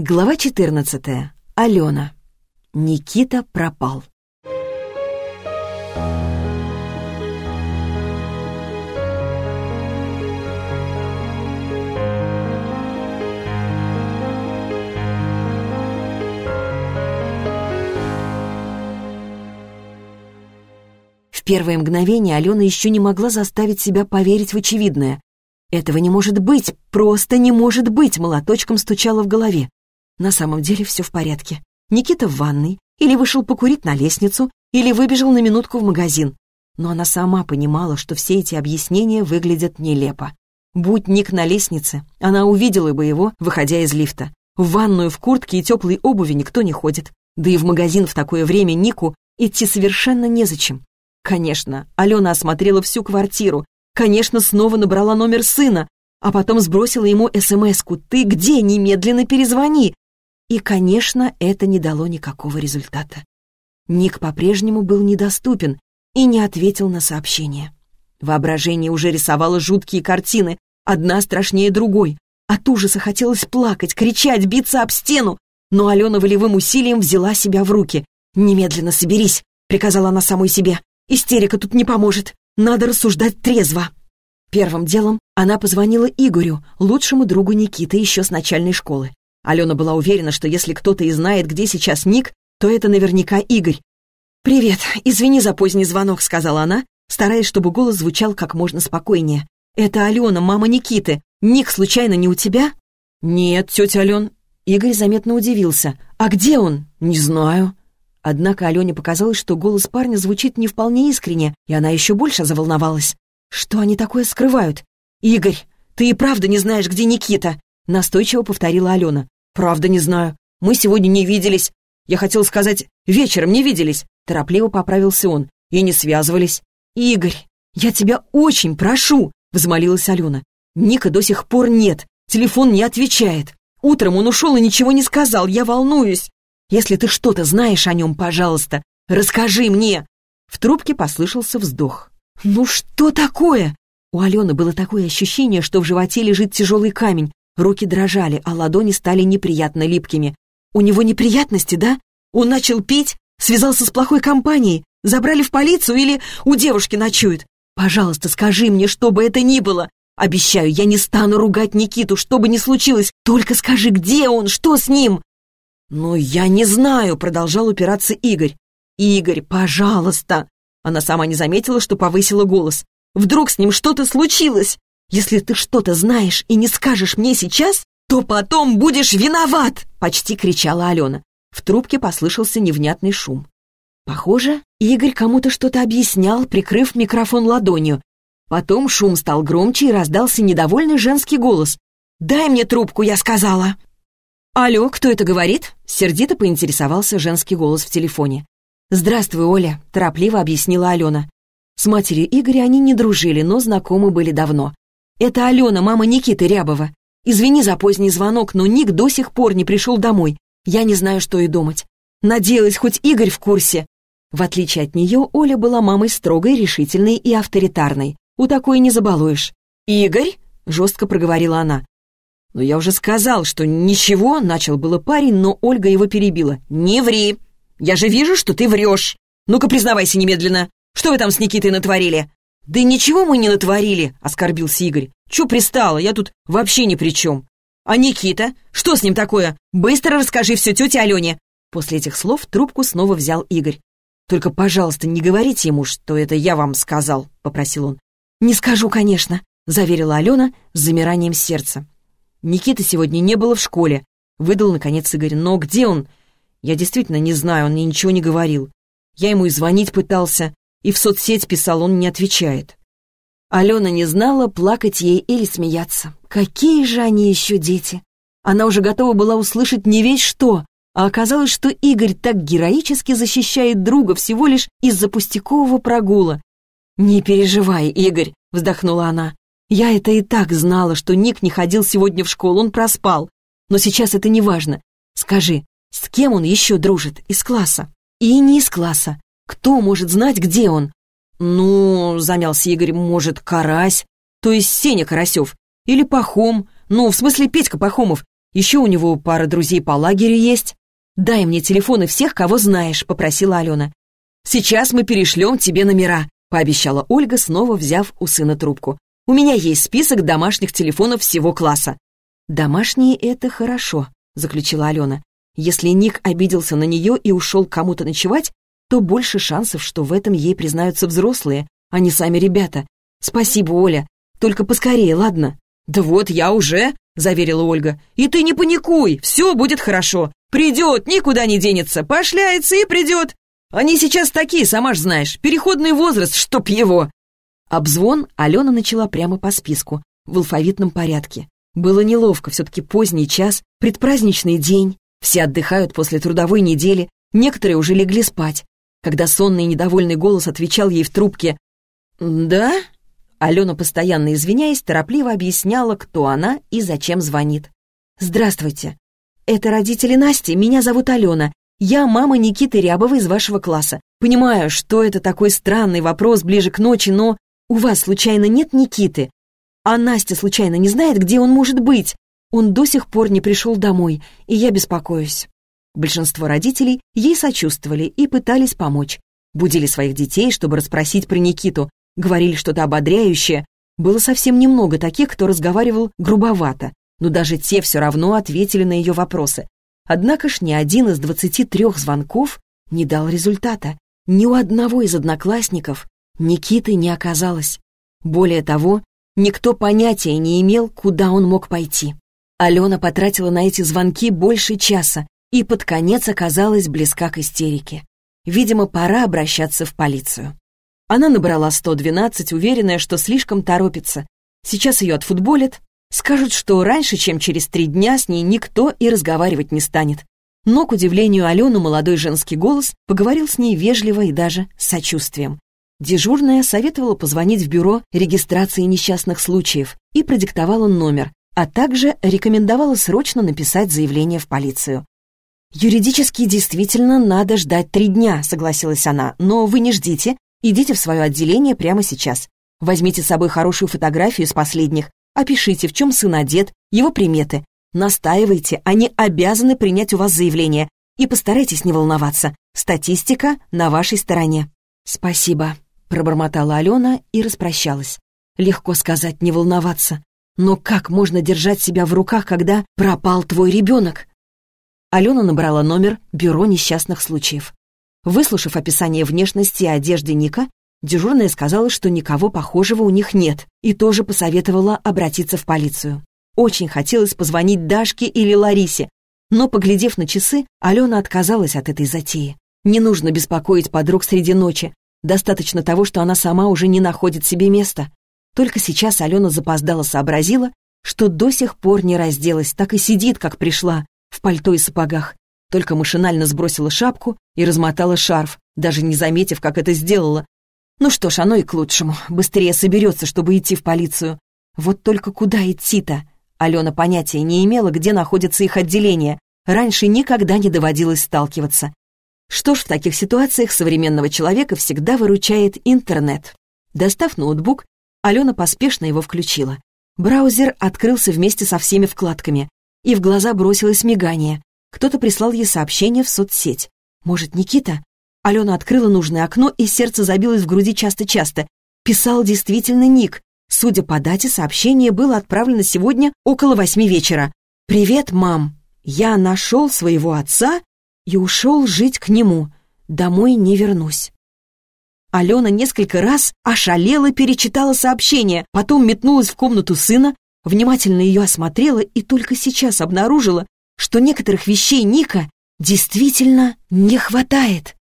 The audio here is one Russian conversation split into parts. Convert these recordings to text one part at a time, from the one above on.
Глава 14. Алена. Никита пропал. В первое мгновение Алена еще не могла заставить себя поверить в очевидное. «Этого не может быть, просто не может быть!» молоточком стучала в голове. На самом деле все в порядке. Никита в ванной, или вышел покурить на лестницу, или выбежал на минутку в магазин. Но она сама понимала, что все эти объяснения выглядят нелепо. Будь Ник на лестнице, она увидела бы его, выходя из лифта. В ванную в куртке и теплой обуви никто не ходит. Да и в магазин в такое время Нику идти совершенно незачем. Конечно, Алена осмотрела всю квартиру. Конечно, снова набрала номер сына, а потом сбросила ему СМС-ку «Ты где? Немедленно перезвони!» И, конечно, это не дало никакого результата. Ник по-прежнему был недоступен и не ответил на сообщение. Воображение уже рисовало жуткие картины, одна страшнее другой. От ужаса хотелось плакать, кричать, биться об стену, но Алена волевым усилием взяла себя в руки. «Немедленно соберись», — приказала она самой себе. «Истерика тут не поможет. Надо рассуждать трезво». Первым делом она позвонила Игорю, лучшему другу Никиты еще с начальной школы. Алена была уверена, что если кто-то и знает, где сейчас Ник, то это наверняка Игорь. «Привет, извини за поздний звонок», — сказала она, стараясь, чтобы голос звучал как можно спокойнее. «Это Алена, мама Никиты. Ник случайно не у тебя?» «Нет, тетя Ален». Игорь заметно удивился. «А где он?» «Не знаю». Однако Алене показалось, что голос парня звучит не вполне искренне, и она еще больше заволновалась. «Что они такое скрывают?» «Игорь, ты и правда не знаешь, где Никита?» Настойчиво повторила Алена. «Правда не знаю. Мы сегодня не виделись. Я хотел сказать, вечером не виделись». Торопливо поправился он. «И не связывались». «Игорь, я тебя очень прошу!» Взмолилась Алена. «Ника до сих пор нет. Телефон не отвечает. Утром он ушел и ничего не сказал. Я волнуюсь. Если ты что-то знаешь о нем, пожалуйста, расскажи мне!» В трубке послышался вздох. «Ну что такое?» У Алены было такое ощущение, что в животе лежит тяжелый камень. Руки дрожали, а ладони стали неприятно липкими. «У него неприятности, да? Он начал пить? Связался с плохой компанией? Забрали в полицию или у девушки ночует? Пожалуйста, скажи мне, что бы это ни было. Обещаю, я не стану ругать Никиту, что бы ни случилось. Только скажи, где он, что с ним?» «Ну, я не знаю», — продолжал упираться Игорь. «Игорь, пожалуйста!» Она сама не заметила, что повысила голос. «Вдруг с ним что-то случилось? Если ты что-то знаешь и не скажешь мне сейчас, то потом будешь виноват!» — почти кричала Алена. В трубке послышался невнятный шум. Похоже, Игорь кому-то что-то объяснял, прикрыв микрофон ладонью. Потом шум стал громче и раздался недовольный женский голос. «Дай мне трубку, я сказала!» «Алло, кто это говорит?» — сердито поинтересовался женский голос в телефоне. «Здравствуй, Оля», — торопливо объяснила Алена. С матерью Игоря они не дружили, но знакомы были давно. «Это Алена, мама Никиты Рябова. Извини за поздний звонок, но Ник до сих пор не пришел домой. Я не знаю, что и думать. Надеялась, хоть Игорь в курсе». В отличие от нее, Оля была мамой строгой, решительной и авторитарной. У такой не забалуешь. «Игорь?» — жестко проговорила она. «Но я уже сказал, что ничего», — начал было парень, но Ольга его перебила. «Не ври! Я же вижу, что ты врешь! Ну-ка, признавайся немедленно! Что вы там с Никитой натворили?» «Да ничего мы не натворили», — оскорбился Игорь. «Чё пристало? Я тут вообще ни при чем». «А Никита? Что с ним такое? Быстро расскажи все тете Алене». После этих слов трубку снова взял Игорь. «Только, пожалуйста, не говорите ему, что это я вам сказал», — попросил он. «Не скажу, конечно», — заверила Алена с замиранием сердца. «Никиты сегодня не было в школе», — выдал, наконец, Игорь. «Но где он? Я действительно не знаю, он мне ничего не говорил. Я ему и звонить пытался, и в соцсеть писал, он не отвечает. Алена не знала, плакать ей или смеяться. Какие же они еще дети! Она уже готова была услышать не весь что, а оказалось, что Игорь так героически защищает друга всего лишь из-за пустякового прогула. «Не переживай, Игорь», — вздохнула она. «Я это и так знала, что Ник не ходил сегодня в школу, он проспал. Но сейчас это не важно. Скажи, с кем он еще дружит из класса? И не из класса. Кто может знать, где он? Ну, замялся Игорь, может, Карась, то есть Сеня Карасев, или Пахом, ну, в смысле Петька Пахомов. Еще у него пара друзей по лагерю есть. Дай мне телефоны всех, кого знаешь», — попросила Алена. «Сейчас мы перешлем тебе номера», — пообещала Ольга, снова взяв у сына трубку. «У меня есть список домашних телефонов всего класса». «Домашние — это хорошо», — заключила Алена. «Если Ник обиделся на нее и ушел кому-то ночевать, то больше шансов, что в этом ей признаются взрослые, а не сами ребята. Спасибо, Оля. Только поскорее, ладно?» «Да вот я уже», — заверила Ольга. «И ты не паникуй, все будет хорошо. Придет, никуда не денется, пошляется и придет. Они сейчас такие, сама ж знаешь, переходный возраст, чтоб его!» Обзвон Алена начала прямо по списку, в алфавитном порядке. Было неловко, все-таки поздний час, предпраздничный день. Все отдыхают после трудовой недели, некоторые уже легли спать. Когда сонный и недовольный голос отвечал ей в трубке «Да?» Алена, постоянно извиняясь, торопливо объясняла, кто она и зачем звонит. «Здравствуйте. Это родители Насти, меня зовут Алена. Я мама Никиты Рябова из вашего класса. Понимаю, что это такой странный вопрос ближе к ночи, но у вас случайно нет Никиты? А Настя случайно не знает, где он может быть? Он до сих пор не пришел домой, и я беспокоюсь. Большинство родителей ей сочувствовали и пытались помочь. Будили своих детей, чтобы расспросить про Никиту, говорили что-то ободряющее. Было совсем немного таких, кто разговаривал грубовато, но даже те все равно ответили на ее вопросы. Однако ж ни один из двадцати трех звонков не дал результата. Ни у одного из одноклассников Никиты не оказалось. Более того, никто понятия не имел, куда он мог пойти. Алена потратила на эти звонки больше часа и под конец оказалась близка к истерике. Видимо, пора обращаться в полицию. Она набрала 112, уверенная, что слишком торопится. Сейчас ее отфутболят, Скажут, что раньше, чем через три дня, с ней никто и разговаривать не станет. Но, к удивлению Алену, молодой женский голос поговорил с ней вежливо и даже сочувствием. Дежурная советовала позвонить в бюро регистрации несчастных случаев и продиктовала номер, а также рекомендовала срочно написать заявление в полицию. «Юридически действительно надо ждать три дня», — согласилась она, «но вы не ждите, идите в свое отделение прямо сейчас. Возьмите с собой хорошую фотографию из последних, Опишите, в чем сын одет, его приметы. Настаивайте, они обязаны принять у вас заявление. И постарайтесь не волноваться. Статистика на вашей стороне. Спасибо, пробормотала Алена и распрощалась. Легко сказать не волноваться. Но как можно держать себя в руках, когда пропал твой ребенок? Алена набрала номер «Бюро несчастных случаев». Выслушав описание внешности и одежды Ника, Дежурная сказала, что никого похожего у них нет, и тоже посоветовала обратиться в полицию. Очень хотелось позвонить Дашке или Ларисе, но, поглядев на часы, Алена отказалась от этой затеи. Не нужно беспокоить подруг среди ночи. Достаточно того, что она сама уже не находит себе места. Только сейчас Алена запоздала сообразила, что до сих пор не разделась, так и сидит, как пришла, в пальто и сапогах. Только машинально сбросила шапку и размотала шарф, даже не заметив, как это сделала, ну что ж, оно и к лучшему. Быстрее соберется, чтобы идти в полицию. Вот только куда идти-то? Алена понятия не имела, где находится их отделение. Раньше никогда не доводилось сталкиваться. Что ж, в таких ситуациях современного человека всегда выручает интернет. Достав ноутбук, Алена поспешно его включила. Браузер открылся вместе со всеми вкладками, и в глаза бросилось мигание. Кто-то прислал ей сообщение в соцсеть. Может, Никита? Алена открыла нужное окно, и сердце забилось в груди часто-часто. Писал действительно Ник. Судя по дате, сообщение было отправлено сегодня около восьми вечера. «Привет, мам. Я нашел своего отца и ушел жить к нему. Домой не вернусь». Алена несколько раз ошалела, перечитала сообщение, потом метнулась в комнату сына, внимательно ее осмотрела и только сейчас обнаружила, что некоторых вещей Ника действительно не хватает.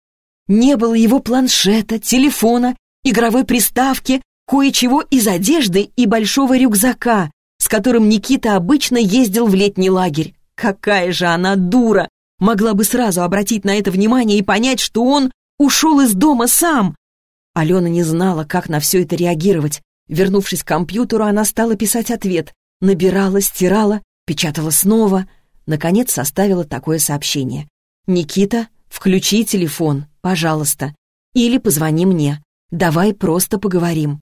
Не было его планшета, телефона, игровой приставки, кое-чего из одежды и большого рюкзака, с которым Никита обычно ездил в летний лагерь. Какая же она дура! Могла бы сразу обратить на это внимание и понять, что он ушел из дома сам. Алена не знала, как на все это реагировать. Вернувшись к компьютеру, она стала писать ответ. Набирала, стирала, печатала снова. Наконец составила такое сообщение. «Никита, включи телефон. Пожалуйста. Или позвони мне. Давай просто поговорим».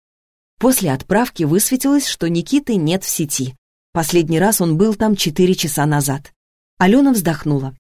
После отправки высветилось, что Никиты нет в сети. Последний раз он был там четыре часа назад. Алена вздохнула.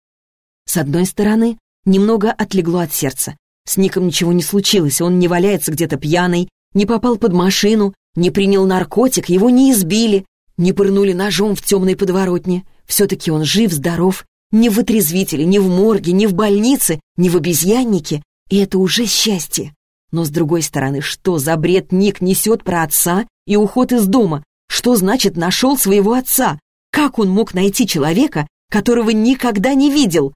С одной стороны, немного отлегло от сердца. С Ником ничего не случилось, он не валяется где-то пьяный, не попал под машину, не принял наркотик, его не избили, не пырнули ножом в темной подворотне. Все-таки он жив, здоров, не в отрезвителе, не в морге, не в больнице, не в обезьяннике, и это уже счастье. Но с другой стороны, что за бред Ник несет про отца и уход из дома? Что значит «нашел своего отца»? Как он мог найти человека, которого никогда не видел?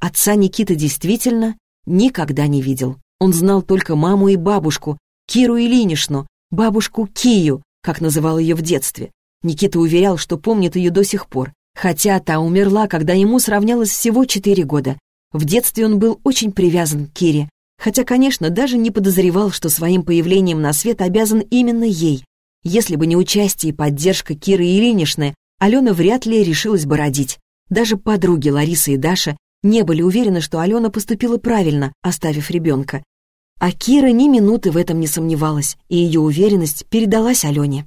Отца Никита действительно никогда не видел. Он знал только маму и бабушку, Киру Ильиничну, бабушку Кию, как называл ее в детстве. Никита уверял, что помнит ее до сих пор, хотя та умерла, когда ему сравнялось всего четыре года. В детстве он был очень привязан к Кире, хотя, конечно, даже не подозревал, что своим появлением на свет обязан именно ей. Если бы не участие и поддержка Киры Ильиничны, Алена вряд ли решилась бы родить. Даже подруги Лариса и Даша не были уверены, что Алена поступила правильно, оставив ребенка. А Кира ни минуты в этом не сомневалась, и ее уверенность передалась Алене.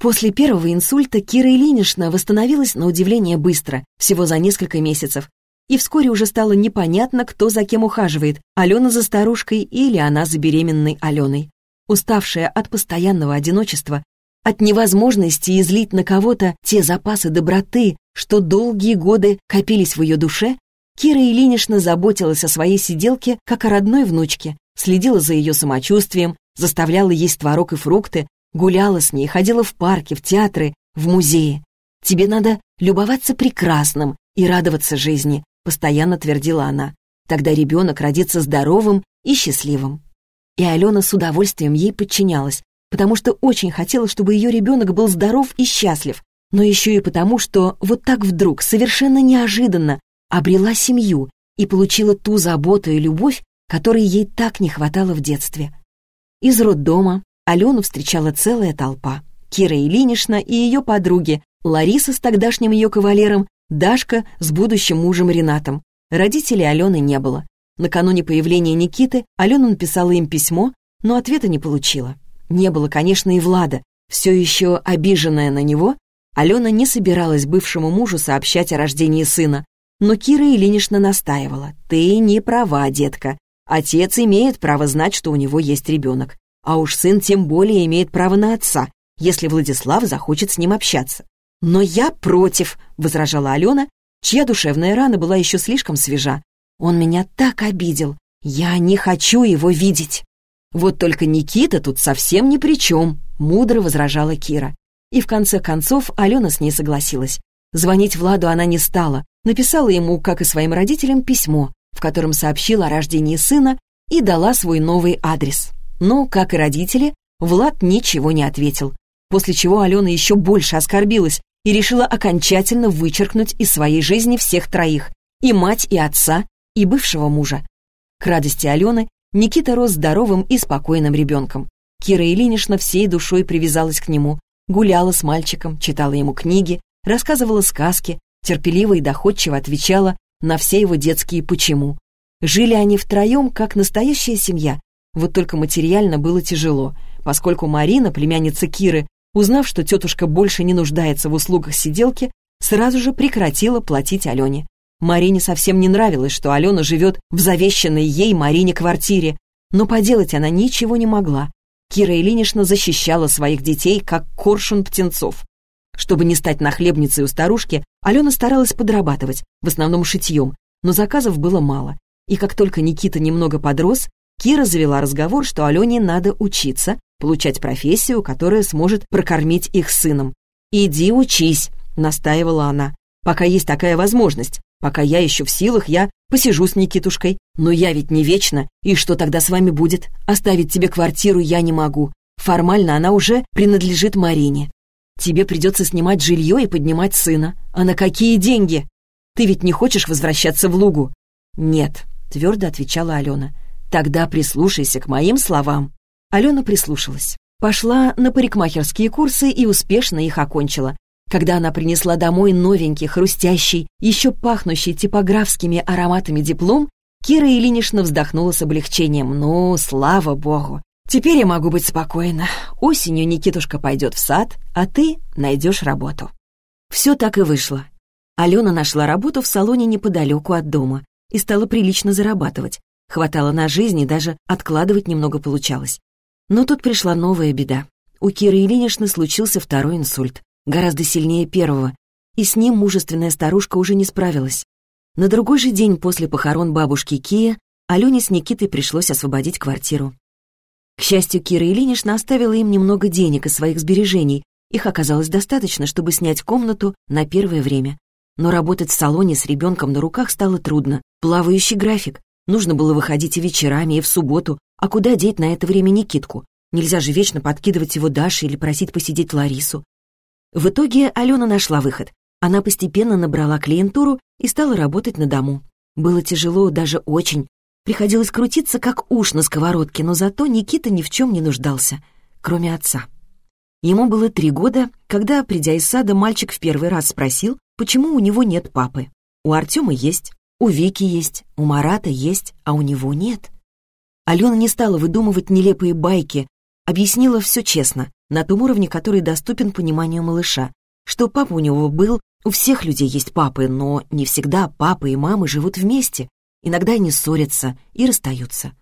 После первого инсульта Кира Ильинична восстановилась на удивление быстро, всего за несколько месяцев, и вскоре уже стало непонятно, кто за кем ухаживает, Алена за старушкой или она за беременной Аленой. Уставшая от постоянного одиночества, от невозможности излить на кого-то те запасы доброты, что долгие годы копились в ее душе, Кира Ильинична заботилась о своей сиделке, как о родной внучке, следила за ее самочувствием, заставляла есть творог и фрукты, гуляла с ней, ходила в парки, в театры, в музеи. «Тебе надо любоваться прекрасным и радоваться жизни», постоянно твердила она. Тогда ребенок родится здоровым и счастливым. И Алена с удовольствием ей подчинялась, потому что очень хотела, чтобы ее ребенок был здоров и счастлив, но еще и потому, что вот так вдруг, совершенно неожиданно, обрела семью и получила ту заботу и любовь, которой ей так не хватало в детстве. Из роддома Алену встречала целая толпа. Кира Ильинична и ее подруги, Лариса с тогдашним ее кавалером Дашка с будущим мужем Ренатом. Родителей Алены не было. Накануне появления Никиты Алена написала им письмо, но ответа не получила. Не было, конечно, и Влада. Все еще обиженная на него, Алена не собиралась бывшему мужу сообщать о рождении сына. Но Кира Ильинична настаивала. «Ты не права, детка. Отец имеет право знать, что у него есть ребенок. А уж сын тем более имеет право на отца, если Владислав захочет с ним общаться. «Но я против», — возражала Алена, чья душевная рана была еще слишком свежа. «Он меня так обидел. Я не хочу его видеть». «Вот только Никита тут совсем ни при чем», — мудро возражала Кира. И в конце концов Алена с ней согласилась. Звонить Владу она не стала, написала ему, как и своим родителям, письмо, в котором сообщила о рождении сына и дала свой новый адрес. Но, как и родители, Влад ничего не ответил, после чего Алена еще больше оскорбилась, и решила окончательно вычеркнуть из своей жизни всех троих — и мать, и отца, и бывшего мужа. К радости Алены Никита рос здоровым и спокойным ребенком. Кира Ильинична всей душой привязалась к нему, гуляла с мальчиком, читала ему книги, рассказывала сказки, терпеливо и доходчиво отвечала на все его детские «почему». Жили они втроем, как настоящая семья, вот только материально было тяжело, поскольку Марина, племянница Киры, Узнав, что тетушка больше не нуждается в услугах сиделки, сразу же прекратила платить Алене. Марине совсем не нравилось, что Алена живет в завещанной ей Марине квартире, но поделать она ничего не могла. Кира Ильинична защищала своих детей, как коршун птенцов. Чтобы не стать нахлебницей у старушки, Алена старалась подрабатывать, в основном шитьем, но заказов было мало. И как только Никита немного подрос, Кира завела разговор, что Алене надо учиться, получать профессию, которая сможет прокормить их сыном. «Иди учись», — настаивала она, «пока есть такая возможность. Пока я еще в силах, я посижу с Никитушкой. Но я ведь не вечно, и что тогда с вами будет? Оставить тебе квартиру я не могу. Формально она уже принадлежит Марине. Тебе придется снимать жилье и поднимать сына. А на какие деньги? Ты ведь не хочешь возвращаться в Лугу?» «Нет», — твердо отвечала Алена. «Тогда прислушайся к моим словам. Алена прислушалась. Пошла на парикмахерские курсы и успешно их окончила. Когда она принесла домой новенький, хрустящий, еще пахнущий типографскими ароматами диплом, Кира Ильинична вздохнула с облегчением. «Ну, слава богу! Теперь я могу быть спокойна. Осенью Никитушка пойдет в сад, а ты найдешь работу». Все так и вышло. Алена нашла работу в салоне неподалеку от дома и стала прилично зарабатывать. Хватало на жизнь и даже откладывать немного получалось. Но тут пришла новая беда. У Киры Ильиничны случился второй инсульт, гораздо сильнее первого, и с ним мужественная старушка уже не справилась. На другой же день после похорон бабушки Кия Алене с Никитой пришлось освободить квартиру. К счастью, Кира Ильинична оставила им немного денег из своих сбережений. Их оказалось достаточно, чтобы снять комнату на первое время. Но работать в салоне с ребенком на руках стало трудно. Плавающий график. Нужно было выходить и вечерами, и в субботу. А куда деть на это время Никитку? Нельзя же вечно подкидывать его Даше или просить посидеть Ларису. В итоге Алена нашла выход. Она постепенно набрала клиентуру и стала работать на дому. Было тяжело, даже очень. Приходилось крутиться, как уж на сковородке, но зато Никита ни в чем не нуждался, кроме отца. Ему было три года, когда, придя из сада, мальчик в первый раз спросил, почему у него нет папы. У Артема есть, у Вики есть, у Марата есть, а у него нет. Алена не стала выдумывать нелепые байки, объяснила все честно, на том уровне, который доступен пониманию малыша, что папа у него был, у всех людей есть папы, но не всегда папа и мамы живут вместе, иногда они ссорятся и расстаются.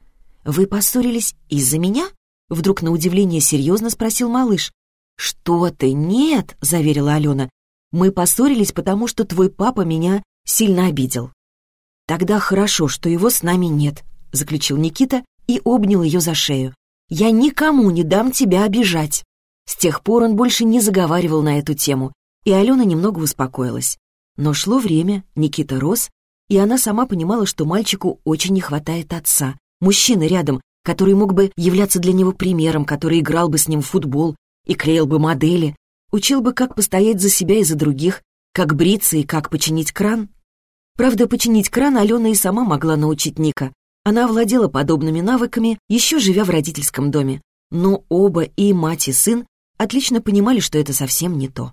«Вы поссорились из-за меня?» Вдруг на удивление серьезно спросил малыш. «Что ты? Нет!» — заверила Алена. «Мы поссорились, потому что твой папа меня сильно обидел». «Тогда хорошо, что его с нами нет», — заключил Никита и обнял ее за шею. «Я никому не дам тебя обижать». С тех пор он больше не заговаривал на эту тему, и Алена немного успокоилась. Но шло время, Никита рос, и она сама понимала, что мальчику очень не хватает отца, мужчины рядом, который мог бы являться для него примером, который играл бы с ним в футбол и клеил бы модели, учил бы, как постоять за себя и за других, как бриться и как починить кран. Правда, починить кран Алена и сама могла научить Ника. Она владела подобными навыками, еще живя в родительском доме. Но оба, и мать, и сын, отлично понимали, что это совсем не то.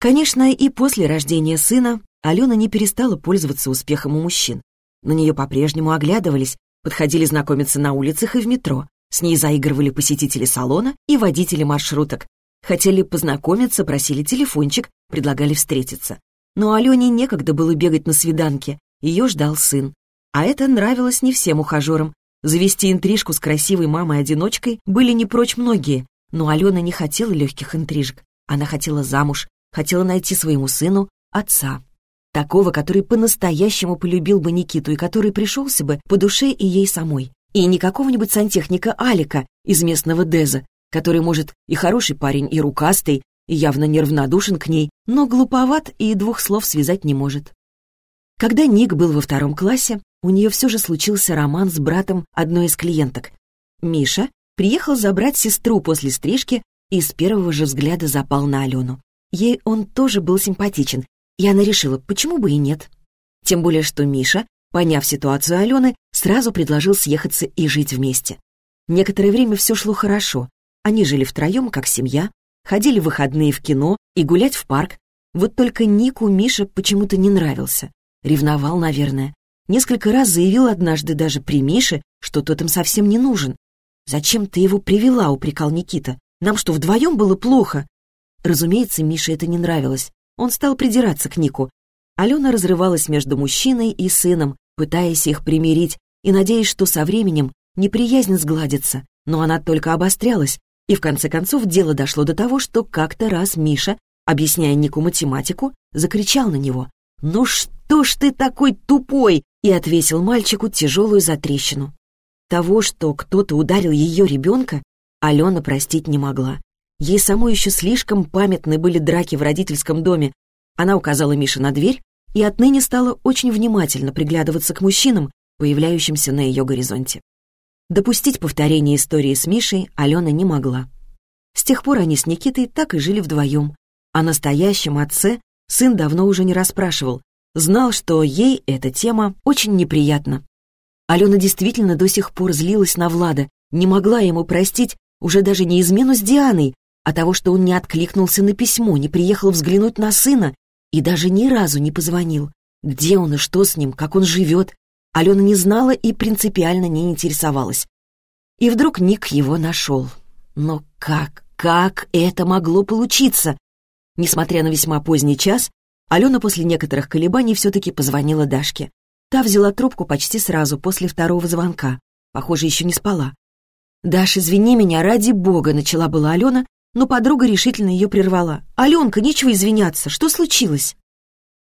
Конечно, и после рождения сына Алена не перестала пользоваться успехом у мужчин. На нее по-прежнему оглядывались, подходили знакомиться на улицах и в метро. С ней заигрывали посетители салона и водители маршруток. Хотели познакомиться, просили телефончик, предлагали встретиться. Но Алене некогда было бегать на свиданке, ее ждал сын. А это нравилось не всем ухажерам. Завести интрижку с красивой мамой-одиночкой были не прочь многие, но Алена не хотела легких интрижек. Она хотела замуж, хотела найти своему сыну отца. Такого, который по-настоящему полюбил бы Никиту и который пришелся бы по душе и ей самой. И не какого-нибудь сантехника Алика из местного Деза, который, может, и хороший парень, и рукастый, и явно неравнодушен к ней, но глуповат и двух слов связать не может. Когда Ник был во втором классе, у нее все же случился роман с братом одной из клиенток. Миша приехал забрать сестру после стрижки и с первого же взгляда запал на Алену. Ей он тоже был симпатичен, и она решила, почему бы и нет. Тем более, что Миша, поняв ситуацию Алены, сразу предложил съехаться и жить вместе. Некоторое время все шло хорошо. Они жили втроем, как семья, ходили в выходные в кино и гулять в парк. Вот только Нику Миша почему-то не нравился. Ревновал, наверное. Несколько раз заявил однажды даже при Мише, что тот им совсем не нужен. «Зачем ты его привела?» — упрекал Никита. «Нам что, вдвоем было плохо?» Разумеется, Мише это не нравилось. Он стал придираться к Нику. Алена разрывалась между мужчиной и сыном, пытаясь их примирить и надеясь, что со временем неприязнь сгладится. Но она только обострялась, и в конце концов дело дошло до того, что как-то раз Миша, объясняя Нику математику, закричал на него. «Ну что ж ты такой тупой?» и отвесил мальчику тяжелую затрещину. Того, что кто-то ударил ее ребенка, Алена простить не могла. Ей самой еще слишком памятны были драки в родительском доме. Она указала Мише на дверь и отныне стала очень внимательно приглядываться к мужчинам, появляющимся на ее горизонте. Допустить повторение истории с Мишей Алена не могла. С тех пор они с Никитой так и жили вдвоем. О настоящем отце сын давно уже не расспрашивал, знал, что ей эта тема очень неприятна. Алена действительно до сих пор злилась на Влада, не могла ему простить уже даже не измену с Дианой, а того, что он не откликнулся на письмо, не приехал взглянуть на сына и даже ни разу не позвонил. Где он и что с ним, как он живет, Алена не знала и принципиально не интересовалась. И вдруг Ник его нашел. Но как, как это могло получиться? Несмотря на весьма поздний час, Алена после некоторых колебаний все-таки позвонила Дашке. Та взяла трубку почти сразу после второго звонка. Похоже, еще не спала. «Даш, извини меня, ради бога», — начала была Алена, но подруга решительно ее прервала. «Аленка, нечего извиняться, что случилось?»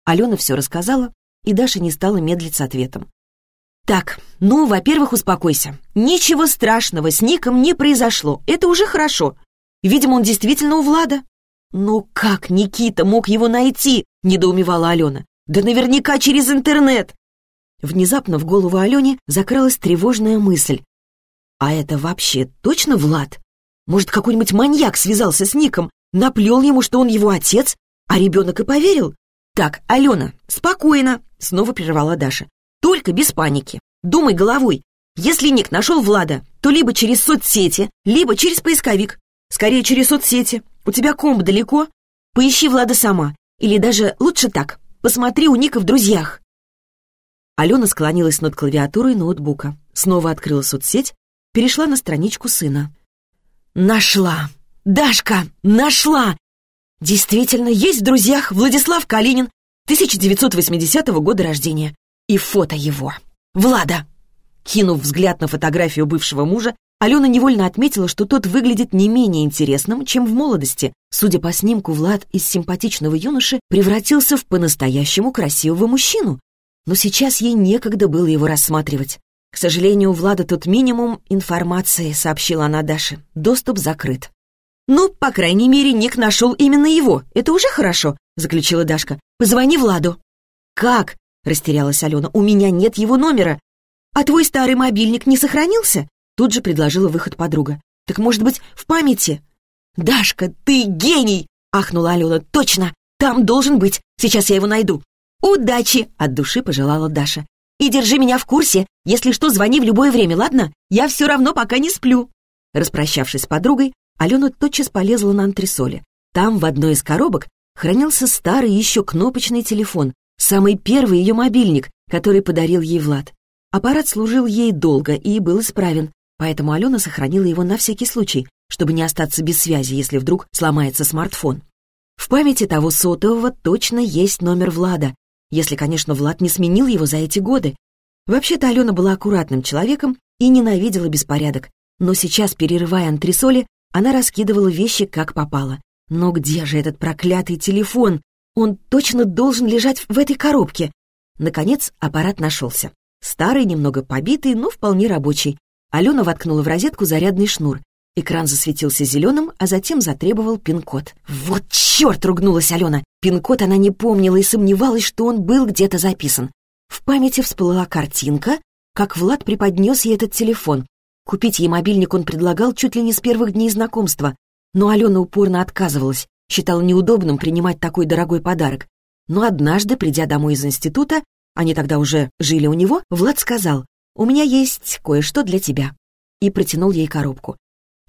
Алена все рассказала, и Даша не стала медлить с ответом. «Так, ну, во-первых, успокойся. Ничего страшного с Ником не произошло. Это уже хорошо. Видимо, он действительно у Влада». «Ну как Никита мог его найти?» — недоумевала Алена. «Да наверняка через интернет!» Внезапно в голову Алене закралась тревожная мысль. «А это вообще точно Влад? Может, какой-нибудь маньяк связался с Ником, наплел ему, что он его отец, а ребенок и поверил? Так, Алена, спокойно!» — снова прервала Даша. «Только без паники. Думай головой. Если Ник нашел Влада, то либо через соцсети, либо через поисковик. Скорее, через соцсети. У тебя комп далеко? Поищи Влада сама. Или даже лучше так. Посмотри у Ника в друзьях. Алена склонилась над клавиатурой ноутбука. Снова открыла соцсеть, перешла на страничку сына. «Нашла! Дашка, нашла! Действительно, есть в друзьях Владислав Калинин, 1980 года рождения. И фото его. Влада!» Кинув взгляд на фотографию бывшего мужа, Алена невольно отметила, что тот выглядит не менее интересным, чем в молодости. Судя по снимку, Влад из симпатичного юноши превратился в по-настоящему красивого мужчину. Но сейчас ей некогда было его рассматривать. «К сожалению, у Влада тут минимум информации», — сообщила она Даше. «Доступ закрыт». «Ну, по крайней мере, Ник нашел именно его. Это уже хорошо», — заключила Дашка. «Позвони Владу». «Как?» — растерялась Алена. «У меня нет его номера. А твой старый мобильник не сохранился?» Тут же предложила выход подруга. «Так, может быть, в памяти?» «Дашка, ты гений!» — ахнула Алена. «Точно! Там должен быть! Сейчас я его найду!» «Удачи!» — от души пожелала Даша. «И держи меня в курсе. Если что, звони в любое время, ладно? Я все равно пока не сплю». Распрощавшись с подругой, Алена тотчас полезла на антресоли. Там, в одной из коробок, хранился старый еще кнопочный телефон, самый первый ее мобильник, который подарил ей Влад. Аппарат служил ей долго и был исправен, поэтому Алена сохранила его на всякий случай, чтобы не остаться без связи, если вдруг сломается смартфон. В памяти того сотового точно есть номер Влада, если, конечно, Влад не сменил его за эти годы. Вообще-то Алена была аккуратным человеком и ненавидела беспорядок, но сейчас, перерывая антресоли, она раскидывала вещи как попало. Но где же этот проклятый телефон? Он точно должен лежать в этой коробке. Наконец аппарат нашелся. Старый, немного побитый, но вполне рабочий. Алена воткнула в розетку зарядный шнур. Экран засветился зеленым, а затем затребовал пин-код. «Вот черт!» — ругнулась Алена. Пин-код она не помнила и сомневалась, что он был где-то записан. В памяти всплыла картинка, как Влад преподнес ей этот телефон. Купить ей мобильник он предлагал чуть ли не с первых дней знакомства. Но Алена упорно отказывалась, считала неудобным принимать такой дорогой подарок. Но однажды, придя домой из института, они тогда уже жили у него, Влад сказал, «У меня есть кое-что для тебя». И протянул ей коробку.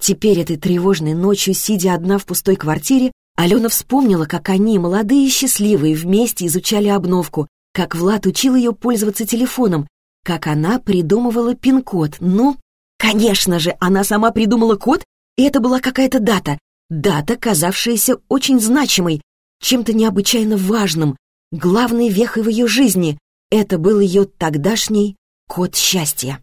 Теперь этой тревожной ночью, сидя одна в пустой квартире, Алена вспомнила, как они, молодые и счастливые, вместе изучали обновку, как Влад учил ее пользоваться телефоном, как она придумывала пин-код. Ну, конечно же, она сама придумала код, и это была какая-то дата. Дата, казавшаяся очень значимой, чем-то необычайно важным, главной вехой в ее жизни. Это был ее тогдашний код счастья.